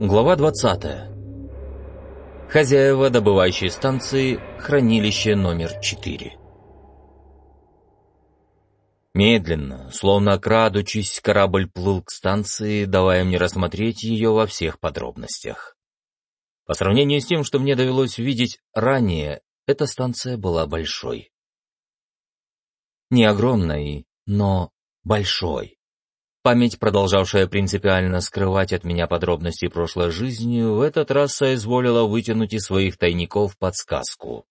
Глава 20. Хозяева добывающей станции «Хранилище номер 4». Медленно, словно крадучись, корабль плыл к станции, давая мне рассмотреть ее во всех подробностях. По сравнению с тем, что мне довелось видеть ранее, эта станция была большой. Не огромной, но большой. Память, продолжавшая принципиально скрывать от меня подробности прошлой жизни, в этот раз соизволила вытянуть из своих тайников подсказку.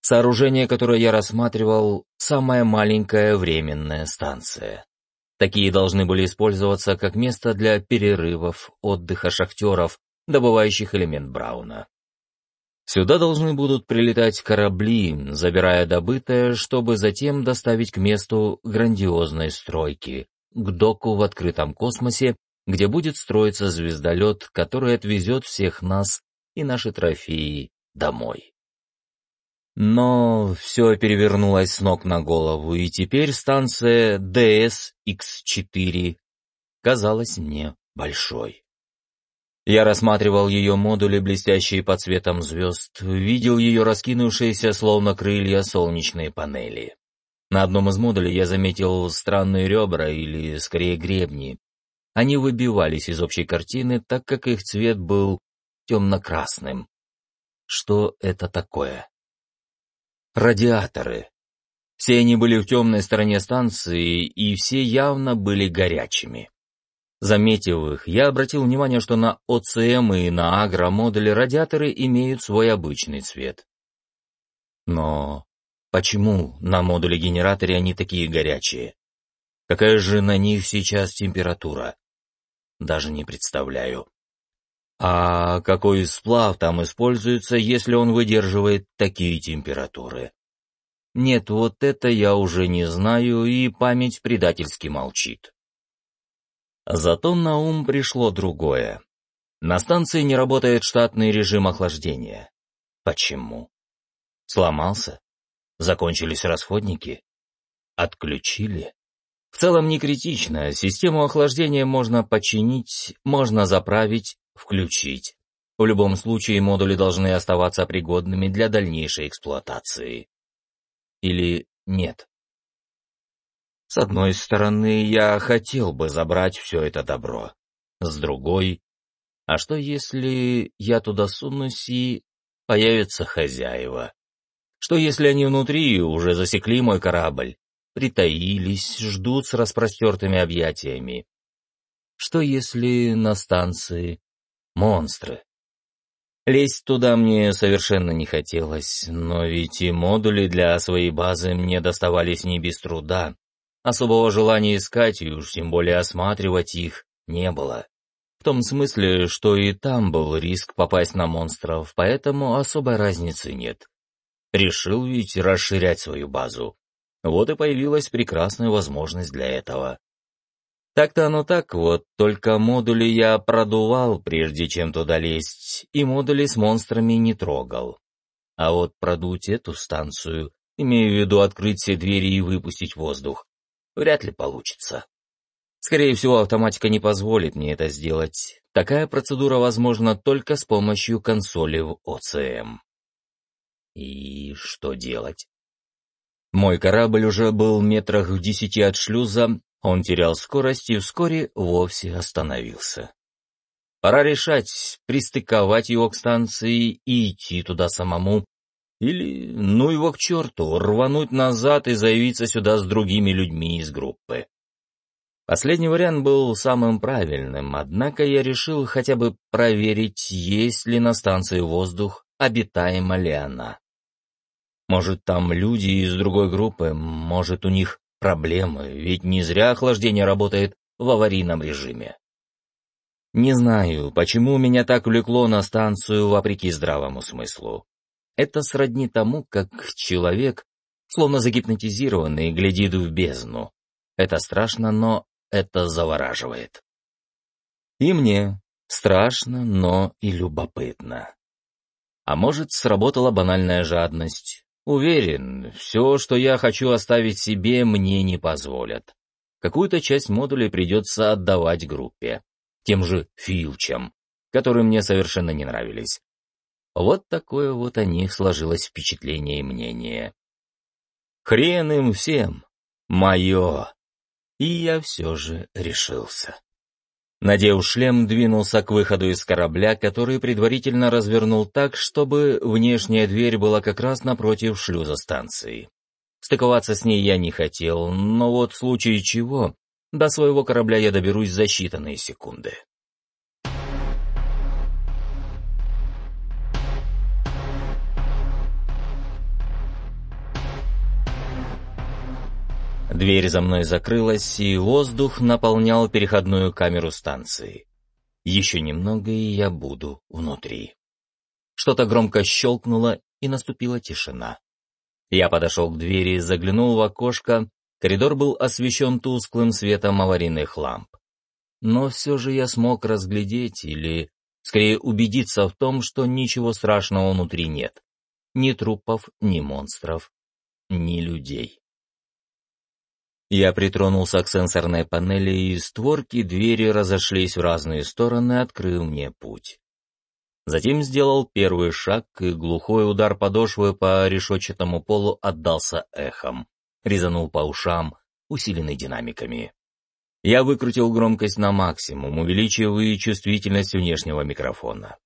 Сооружение, которое я рассматривал, самая маленькая временная станция. Такие должны были использоваться как место для перерывов, отдыха шахтеров, добывающих элемент Брауна. Сюда должны будут прилетать корабли, забирая добытое, чтобы затем доставить к месту грандиозной стройки, к доку в открытом космосе, где будет строиться звездолет, который отвезет всех нас и наши трофеи домой. Но все перевернулось с ног на голову, и теперь станция DS-X4 казалась мне большой. Я рассматривал ее модули, блестящие под цветом звезд, видел ее раскинувшиеся, словно крылья, солнечные панели. На одном из модулей я заметил странные ребра, или скорее гребни. Они выбивались из общей картины, так как их цвет был темно-красным. Что это такое? Радиаторы. Все они были в темной стороне станции, и все явно были горячими. Заметив их, я обратил внимание, что на ОЦМ и на агромодуле радиаторы имеют свой обычный цвет. Но Почему на модуле-генераторе они такие горячие? Какая же на них сейчас температура? Даже не представляю. А какой сплав там используется, если он выдерживает такие температуры? Нет, вот это я уже не знаю, и память предательски молчит. Зато на ум пришло другое. На станции не работает штатный режим охлаждения. Почему? Сломался? Закончились расходники? Отключили? В целом не критично, систему охлаждения можно починить, можно заправить, включить. В любом случае модули должны оставаться пригодными для дальнейшей эксплуатации. Или нет? С одной стороны, я хотел бы забрать все это добро. С другой, а что если я туда сунусь и появятся хозяева? Что если они внутри уже засекли мой корабль, притаились, ждут с распростертыми объятиями? Что если на станции монстры? Лезть туда мне совершенно не хотелось, но ведь и модули для своей базы мне доставались не без труда. Особого желания искать и уж тем более осматривать их не было. В том смысле, что и там был риск попасть на монстров, поэтому особой разницы нет. Решил ведь расширять свою базу. Вот и появилась прекрасная возможность для этого. Так-то оно так вот, только модули я продувал, прежде чем туда лезть, и модули с монстрами не трогал. А вот продуть эту станцию, имею в виду открыть все двери и выпустить воздух, вряд ли получится. Скорее всего, автоматика не позволит мне это сделать. Такая процедура возможна только с помощью консоли в ОЦМ. И что делать? Мой корабль уже был метрах в десяти от шлюза, он терял скорость и вскоре вовсе остановился. Пора решать, пристыковать его к станции и идти туда самому, или, ну его к черту, рвануть назад и заявиться сюда с другими людьми из группы. Последний вариант был самым правильным, однако я решил хотя бы проверить, есть ли на станции воздух, обитаема ли она. Может, там люди из другой группы, может, у них проблемы, ведь не зря охлаждение работает в аварийном режиме. Не знаю, почему меня так влекло на станцию вопреки здравому смыслу. Это сродни тому, как человек, словно загипнотизированный, глядит в бездну. Это страшно, но это завораживает. И мне страшно, но и любопытно. А может, сработала банальная жадность. Уверен, все, что я хочу оставить себе, мне не позволят. Какую-то часть модулей придется отдавать группе, тем же филчам. которые мне совершенно не нравились. Вот такое вот о них сложилось впечатление и мнение. Хрен им всем, мое. И я все же решился. Надев шлем, двинулся к выходу из корабля, который предварительно развернул так, чтобы внешняя дверь была как раз напротив шлюза станции. Стыковаться с ней я не хотел, но вот в случае чего, до своего корабля я доберусь за считанные секунды. Дверь за мной закрылась, и воздух наполнял переходную камеру станции. Еще немного, и я буду внутри. Что-то громко щелкнуло, и наступила тишина. Я подошел к двери, заглянул в окошко. Коридор был освещен тусклым светом аварийных ламп. Но все же я смог разглядеть, или, скорее, убедиться в том, что ничего страшного внутри нет. Ни трупов, ни монстров, ни людей. Я притронулся к сенсорной панели, и створки двери разошлись в разные стороны, открыв мне путь. Затем сделал первый шаг, и глухой удар подошвы по решетчатому полу отдался эхом, резанул по ушам, усиленный динамиками. Я выкрутил громкость на максимум, увеличивая чувствительность внешнего микрофона.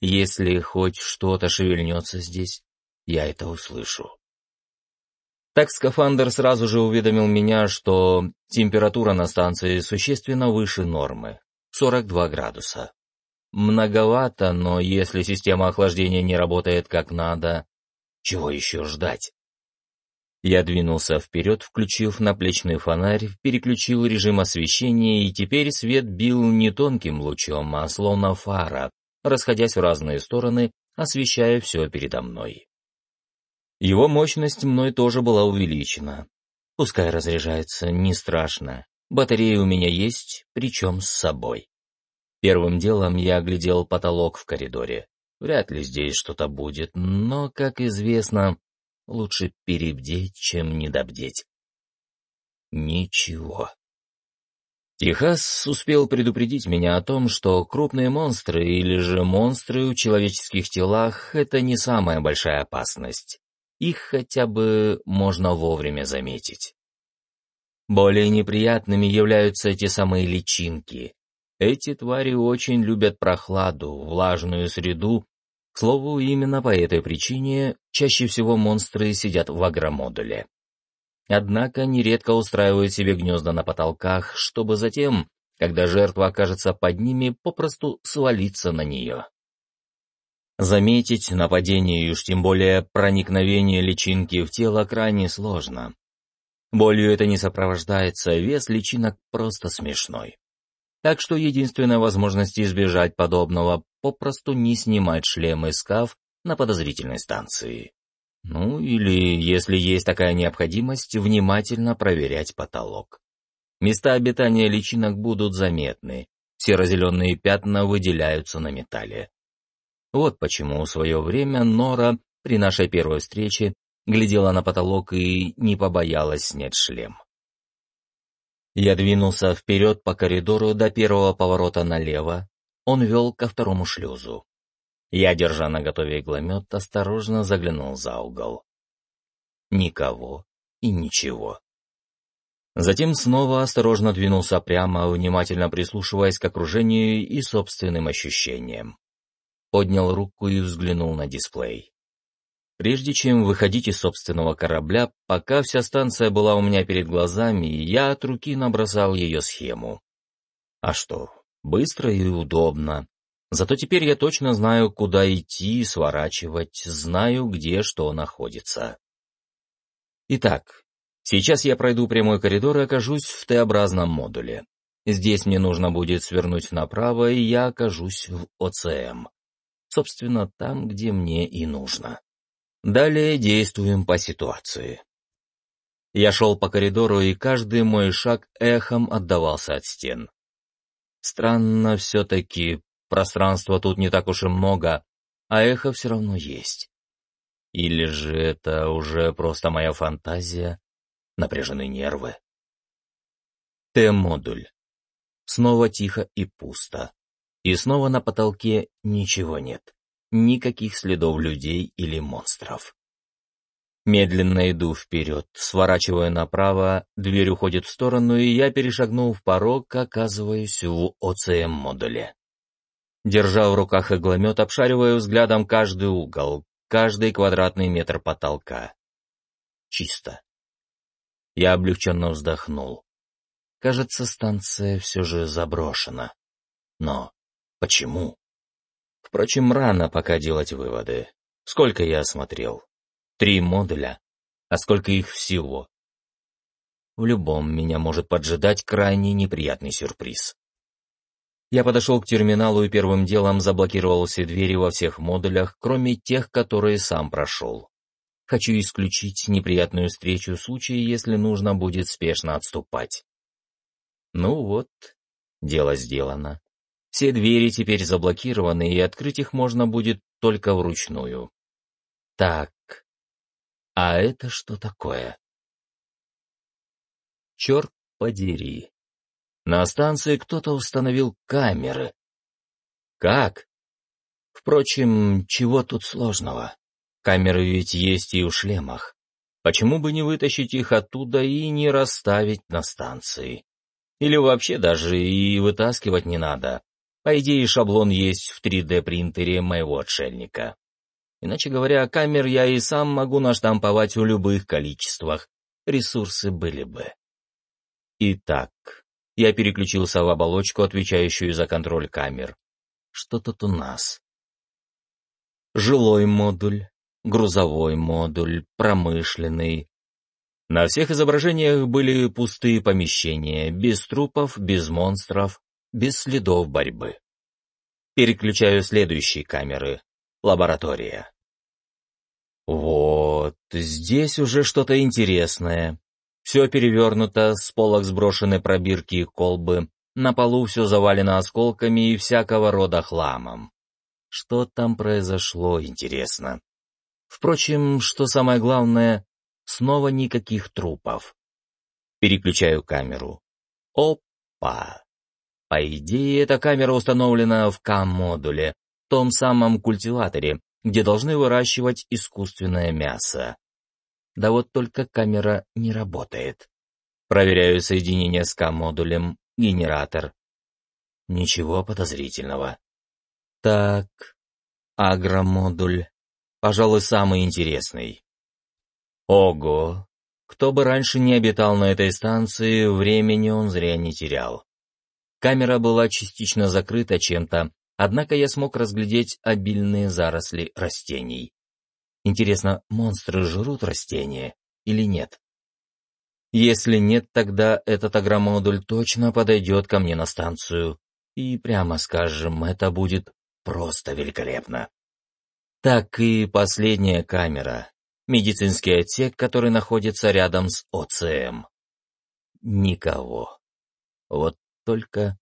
Если хоть что-то шевельнется здесь, я это услышу. Так скафандр сразу же уведомил меня, что температура на станции существенно выше нормы — 42 градуса. Многовато, но если система охлаждения не работает как надо, чего еще ждать? Я двинулся вперед, включив наплечный фонарь, переключил режим освещения, и теперь свет бил не тонким лучом, а словно фара, расходясь в разные стороны, освещая все передо мной. Его мощность мной тоже была увеличена. Пускай разряжается, не страшно. Батарея у меня есть, причем с собой. Первым делом я оглядел потолок в коридоре. Вряд ли здесь что-то будет, но, как известно, лучше перебдеть, чем недобдеть. Ничего. Техас успел предупредить меня о том, что крупные монстры или же монстры в человеческих телах — это не самая большая опасность их хотя бы можно вовремя заметить. Более неприятными являются те самые личинки. Эти твари очень любят прохладу, влажную среду. К слову, именно по этой причине чаще всего монстры сидят в агромодуле. Однако нередко устраивают себе гнезда на потолках, чтобы затем, когда жертва окажется под ними, попросту свалиться на нее. Заметить нападение и уж тем более проникновение личинки в тело крайне сложно. Болью это не сопровождается, вес личинок просто смешной. Так что единственная возможность избежать подобного — попросту не снимать шлем и скаф на подозрительной станции. Ну или, если есть такая необходимость, внимательно проверять потолок. Места обитания личинок будут заметны, серо-зеленые пятна выделяются на металле. Вот почему в свое время Нора при нашей первой встрече глядела на потолок и не побоялась снять шлем. Я двинулся вперед по коридору до первого поворота налево. Он вел ко второму шлюзу. Я, держа на готове игломет, осторожно заглянул за угол. Никого и ничего. Затем снова осторожно двинулся прямо, внимательно прислушиваясь к окружению и собственным ощущениям поднял руку и взглянул на дисплей. Прежде чем выходить из собственного корабля, пока вся станция была у меня перед глазами, я от руки набросал ее схему. А что, быстро и удобно. Зато теперь я точно знаю, куда идти, сворачивать, знаю, где что находится. Итак, сейчас я пройду прямой коридор и окажусь в Т-образном модуле. Здесь мне нужно будет свернуть направо, и я окажусь в ОЦМ собственно, там, где мне и нужно. Далее действуем по ситуации. Я шел по коридору, и каждый мой шаг эхом отдавался от стен. Странно все-таки, пространства тут не так уж и много, а эхо все равно есть. Или же это уже просто моя фантазия, напряжены нервы? Т-модуль. Снова тихо и пусто. И снова на потолке ничего нет. Никаких следов людей или монстров. Медленно иду вперед, сворачивая направо, дверь уходит в сторону, и я, перешагнув порог, оказываюсь в ОЦМ-модуле. Держа в руках игломет, обшариваю взглядом каждый угол, каждый квадратный метр потолка. Чисто. Я облегченно вздохнул. Кажется, станция все же заброшена. Но почему? Впрочем, рано пока делать выводы. Сколько я осмотрел? Три модуля. А сколько их всего? В любом меня может поджидать крайне неприятный сюрприз. Я подошел к терминалу и первым делом заблокировал все двери во всех модулях, кроме тех, которые сам прошел. Хочу исключить неприятную встречу в случае, если нужно будет спешно отступать. Ну вот, дело сделано. Все двери теперь заблокированы, и открыть их можно будет только вручную. Так, а это что такое? Черт подери. На станции кто-то установил камеры. Как? Впрочем, чего тут сложного? Камеры ведь есть и у шлемах. Почему бы не вытащить их оттуда и не расставить на станции? Или вообще даже и вытаскивать не надо. По идее, шаблон есть в 3D-принтере моего отшельника. Иначе говоря, камер я и сам могу наштамповать в любых количествах. Ресурсы были бы. Итак, я переключился в оболочку, отвечающую за контроль камер. Что тут у нас? Жилой модуль, грузовой модуль, промышленный. На всех изображениях были пустые помещения, без трупов, без монстров, без следов борьбы. Переключаю следующие камеры. Лаборатория. Вот, здесь уже что-то интересное. Все перевернуто, с полок сброшены пробирки и колбы, на полу все завалено осколками и всякого рода хламом. Что там произошло, интересно. Впрочем, что самое главное, снова никаких трупов. Переключаю камеру. Опа! По идее, эта камера установлена в К-модуле, том самом культиваторе, где должны выращивать искусственное мясо. Да вот только камера не работает. Проверяю соединение с К-модулем, генератор. Ничего подозрительного. Так, агромодуль. Пожалуй, самый интересный. Ого! Кто бы раньше не обитал на этой станции, времени он зря не терял. Камера была частично закрыта чем-то, однако я смог разглядеть обильные заросли растений. Интересно, монстры жрут растения или нет? Если нет, тогда этот агромодуль точно подойдет ко мне на станцию. И прямо скажем, это будет просто великолепно. Так и последняя камера. Медицинский отсек, который находится рядом с ОЦМ. Никого. Вот только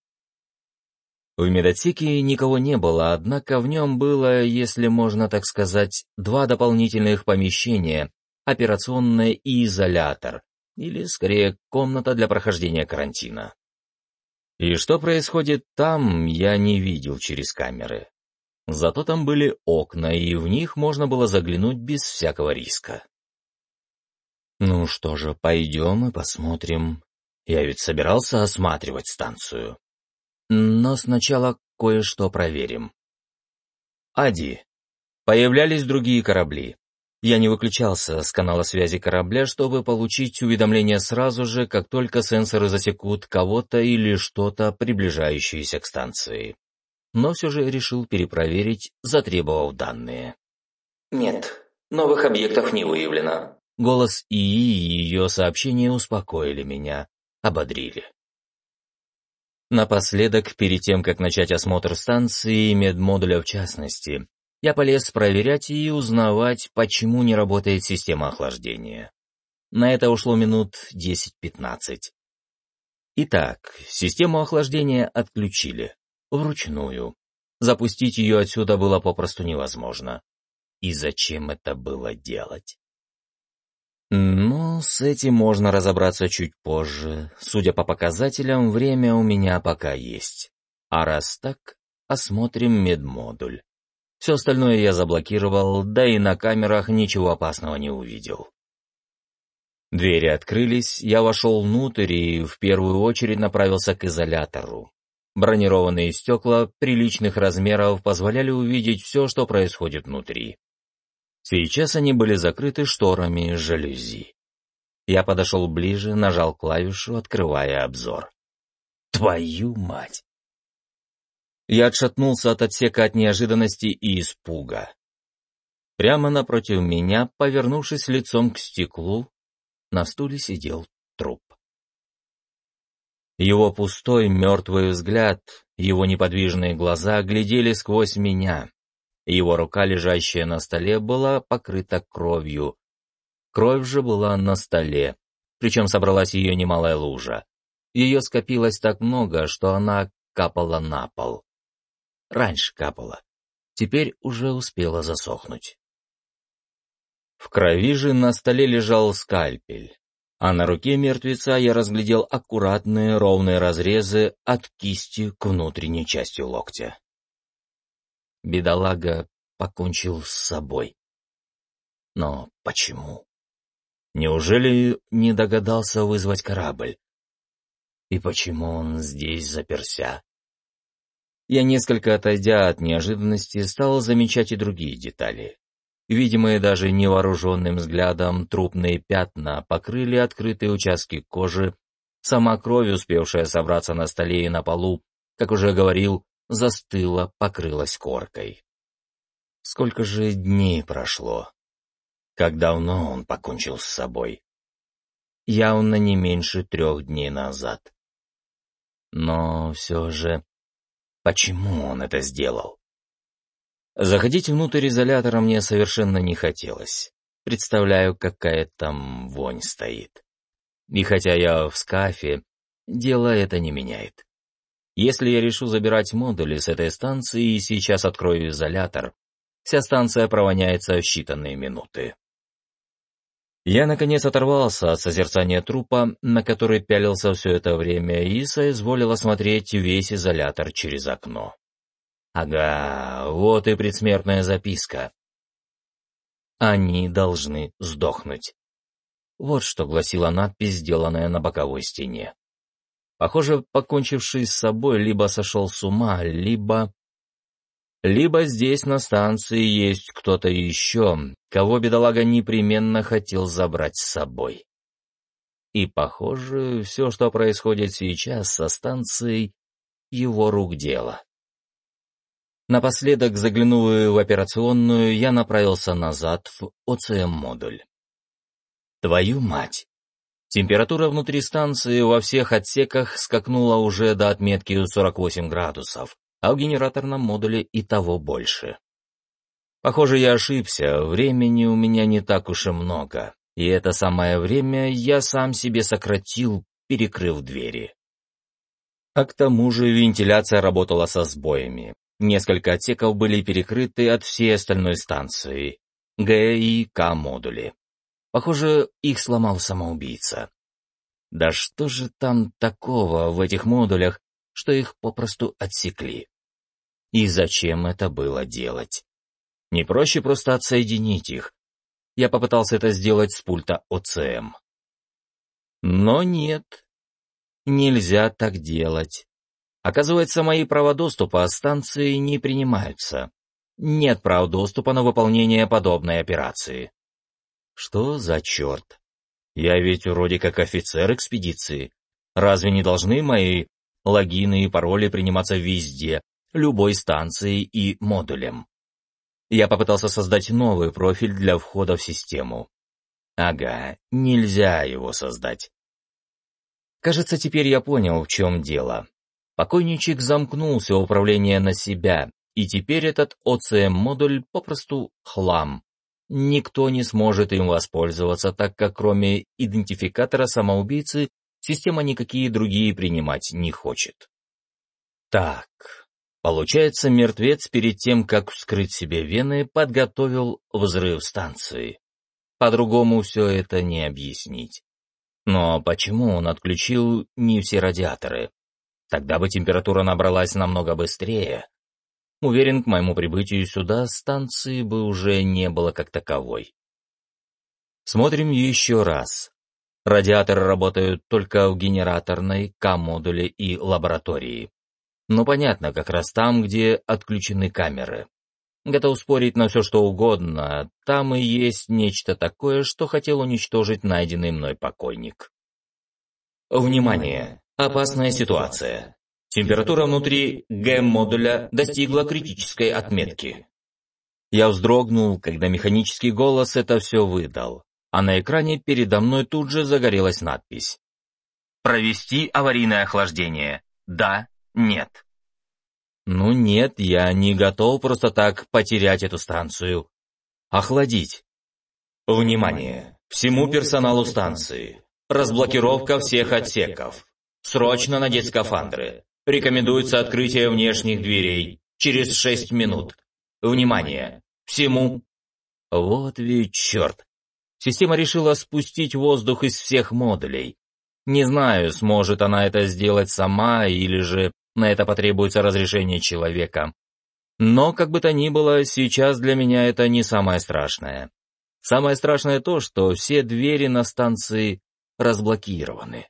в медотсеке никого не было, однако в нем было, если можно так сказать, два дополнительных помещения, операционное и изолятор, или, скорее, комната для прохождения карантина. И что происходит там, я не видел через камеры. Зато там были окна, и в них можно было заглянуть без всякого риска. Ну что же, пойдем и посмотрим. Я ведь собирался осматривать станцию. Но сначала кое-что проверим. Ади. Появлялись другие корабли. Я не выключался с канала связи корабля, чтобы получить уведомление сразу же, как только сенсоры засекут кого-то или что-то, приближающееся к станции. Но все же решил перепроверить, затребовав данные. «Нет, новых объектов не выявлено». Голос ИИ и ее сообщения успокоили меня, ободрили. Напоследок, перед тем, как начать осмотр станции и медмодуля в частности, я полез проверять и узнавать, почему не работает система охлаждения. На это ушло минут 10-15. Итак, систему охлаждения отключили. Вручную. Запустить ее отсюда было попросту невозможно. И зачем это было делать? Ну, с этим можно разобраться чуть позже. Судя по показателям, время у меня пока есть. А раз так, осмотрим медмодуль. Все остальное я заблокировал, да и на камерах ничего опасного не увидел. Двери открылись, я вошел внутрь и в первую очередь направился к изолятору. Бронированные стекла приличных размеров позволяли увидеть все, что происходит внутри. Сейчас они были закрыты шторами жалюзи. Я подошел ближе, нажал клавишу, открывая обзор. Твою мать! Я отшатнулся от отсека от неожиданности и испуга. Прямо напротив меня, повернувшись лицом к стеклу, на стуле сидел труп. Его пустой, мертвый взгляд, его неподвижные глаза глядели сквозь меня. Его рука, лежащая на столе, была покрыта кровью. Кровь же была на столе, причем собралась ее немалая лужа. Ее скопилось так много, что она капала на пол. Раньше капала. Теперь уже успела засохнуть. В крови же на столе лежал скальпель, а на руке мертвеца я разглядел аккуратные ровные разрезы от кисти к внутренней части локтя. Бедолага покончил с собой. Но почему? Неужели не догадался вызвать корабль? И почему он здесь заперся? Я, несколько отойдя от неожиданности, стал замечать и другие детали. Видимые даже невооруженным взглядом трупные пятна покрыли открытые участки кожи, сама кровь, успевшая собраться на столе и на полу, как уже говорил, застыла, покрылась коркой. Сколько же дней прошло? Как давно он покончил с собой? Явно не меньше трех дней назад. Но все же Почему он это сделал? Заходить внутрь изолятора мне совершенно не хотелось. Представляю, какая там вонь стоит. И хотя я в скафе, дело это не меняет. Если я решу забирать модули с этой станции и сейчас открою изолятор, вся станция провоняется в считанные минуты. Я, наконец, оторвался от созерцания трупа, на который пялился все это время, и соизволил осмотреть весь изолятор через окно. Ага, вот и предсмертная записка. Они должны сдохнуть. Вот что гласила надпись, сделанная на боковой стене. Похоже, покончивший с собой либо сошел с ума, либо либо здесь на станции есть кто-то еще, кого бедолага непременно хотел забрать с собой. И, похоже, все, что происходит сейчас со станцией, его рук дело. Напоследок, заглянув в операционную, я направился назад в ОЦМ-модуль. Твою мать! Температура внутри станции во всех отсеках скакнула уже до отметки 48 градусов а в генераторном модуле и того больше. Похоже, я ошибся, времени у меня не так уж и много, и это самое время я сам себе сократил, перекрыв двери. А к тому же вентиляция работала со сбоями. Несколько отсеков были перекрыты от всей остальной станции, Г и К модули. Похоже, их сломал самоубийца. Да что же там такого в этих модулях, что их попросту отсекли. И зачем это было делать? Не проще просто отсоединить их. Я попытался это сделать с пульта ОЦМ. Но нет, нельзя так делать. Оказывается, мои права доступа станции не принимаются. Нет прав доступа на выполнение подобной операции. Что за черт? Я ведь вроде как офицер экспедиции. Разве не должны мои логины и пароли приниматься везде, любой станцией и модулем. Я попытался создать новый профиль для входа в систему. Ага, нельзя его создать. Кажется, теперь я понял, в чем дело. Покойничек замкнул все управление на себя, и теперь этот ОЦМ-модуль попросту хлам. Никто не сможет им воспользоваться, так как кроме идентификатора самоубийцы система никакие другие принимать не хочет. Так, получается, мертвец перед тем, как вскрыть себе вены, подготовил взрыв станции. По-другому все это не объяснить. Но почему он отключил не все радиаторы? Тогда бы температура набралась намного быстрее, Уверен, к моему прибытию сюда станции бы уже не было как таковой. Смотрим еще раз. Радиаторы работают только в генераторной, К-модуле и лаборатории. Но понятно, как раз там, где отключены камеры. Готов спорить на все, что угодно, там и есть нечто такое, что хотел уничтожить найденный мной покойник. Внимание! Опасная ситуация. Температура внутри ГЭМ-модуля достигла критической отметки. Я вздрогнул, когда механический голос это все выдал а на экране передо мной тут же загорелась надпись. «Провести аварийное охлаждение. Да, нет». Ну нет, я не готов просто так потерять эту станцию. Охладить. Внимание! Всему персоналу станции. Разблокировка всех отсеков. Срочно надеть скафандры. Рекомендуется открытие внешних дверей. Через шесть минут. Внимание! Всему... Вот ведь черт! Система решила спустить воздух из всех модулей. Не знаю, сможет она это сделать сама или же на это потребуется разрешение человека. Но, как бы то ни было, сейчас для меня это не самое страшное. Самое страшное то, что все двери на станции разблокированы.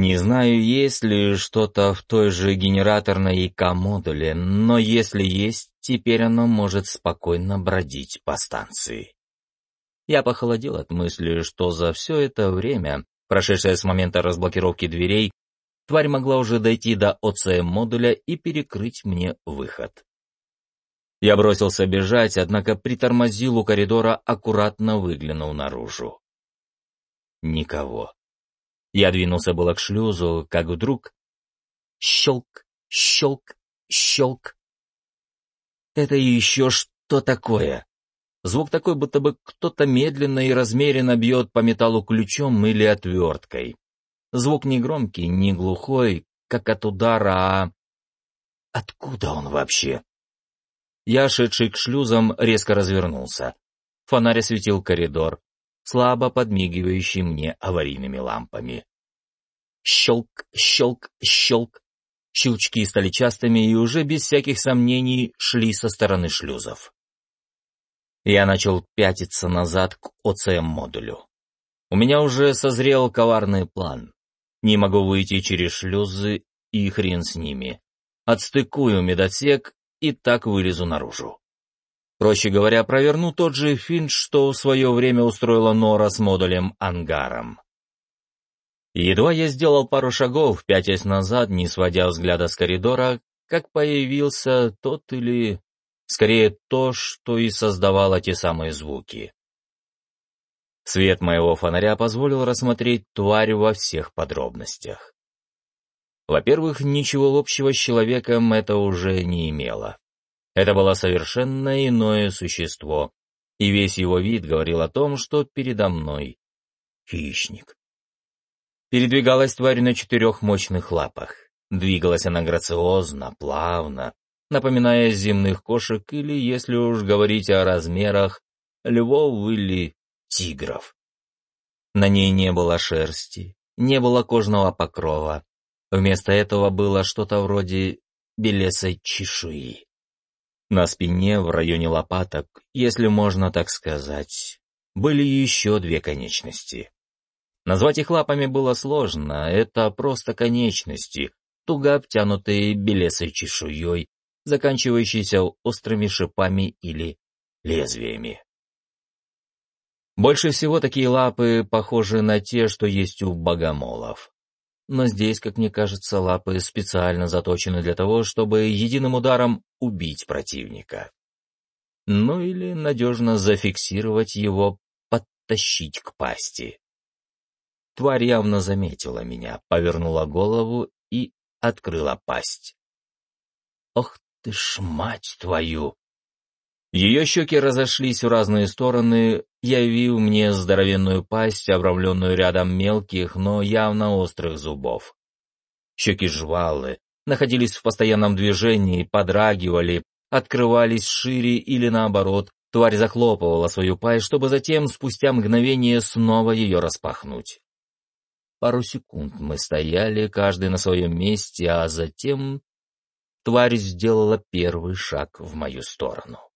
Не знаю, есть ли что-то в той же генераторной ИК-модуле, но если есть, теперь оно может спокойно бродить по станции. Я похолодел от мысли, что за все это время, прошедшее с момента разблокировки дверей, тварь могла уже дойти до ОЦМ-модуля и перекрыть мне выход. Я бросился бежать, однако притормозил у коридора, аккуратно выглянул наружу. Никого. Я двинулся было к шлюзу, как вдруг... Щелк, щелк, щелк. Это еще что такое? Звук такой, будто бы кто-то медленно и размеренно бьет по металлу ключом или отверткой. Звук не громкий, не глухой, как от удара, а... Откуда он вообще? Я, шедший к шлюзам, резко развернулся. Фонарь осветил коридор, слабо подмигивающий мне аварийными лампами. Щелк, щелк, щелк. Щелчки стали частыми и уже без всяких сомнений шли со стороны шлюзов. Я начал пятиться назад к ОЦМ-модулю. У меня уже созрел коварный план. Не могу выйти через шлюзы, и хрен с ними. Отстыкую медотсек и так вылезу наружу. Проще говоря, проверну тот же финт, что в свое время устроила Нора с модулем-ангаром. Едва я сделал пару шагов, пятясь назад, не сводя взгляда с коридора, как появился тот или скорее то, что и создавало те самые звуки. Свет моего фонаря позволил рассмотреть тварь во всех подробностях. Во-первых, ничего общего с человеком это уже не имело. Это было совершенно иное существо, и весь его вид говорил о том, что передо мной хищник. Передвигалась тварь на четырех мощных лапах. Двигалась она грациозно, плавно, напоминая земных кошек или, если уж говорить о размерах, львов или тигров. На ней не было шерсти, не было кожного покрова. Вместо этого было что-то вроде белесой чешуи. На спине, в районе лопаток, если можно так сказать, были еще две конечности. Назвать их лапами было сложно, это просто конечности, туго обтянутые белесой чешуей, заканчивающиеся острыми шипами или лезвиями. Больше всего такие лапы похожи на те, что есть у богомолов. Но здесь, как мне кажется, лапы специально заточены для того, чтобы единым ударом убить противника. Ну или надежно зафиксировать его, подтащить к пасти. Тварь явно заметила меня, повернула голову и открыла пасть. Ох ты ж, мать твою! Ее щеки разошлись в разные стороны, явив мне здоровенную пасть, обрамленную рядом мелких, но явно острых зубов. Щеки жвалы, находились в постоянном движении, подрагивали, открывались шире или наоборот, тварь захлопывала свою пасть, чтобы затем, спустя мгновение, снова ее распахнуть. Пару секунд мы стояли, каждый на своем месте, а затем тварь сделала первый шаг в мою сторону.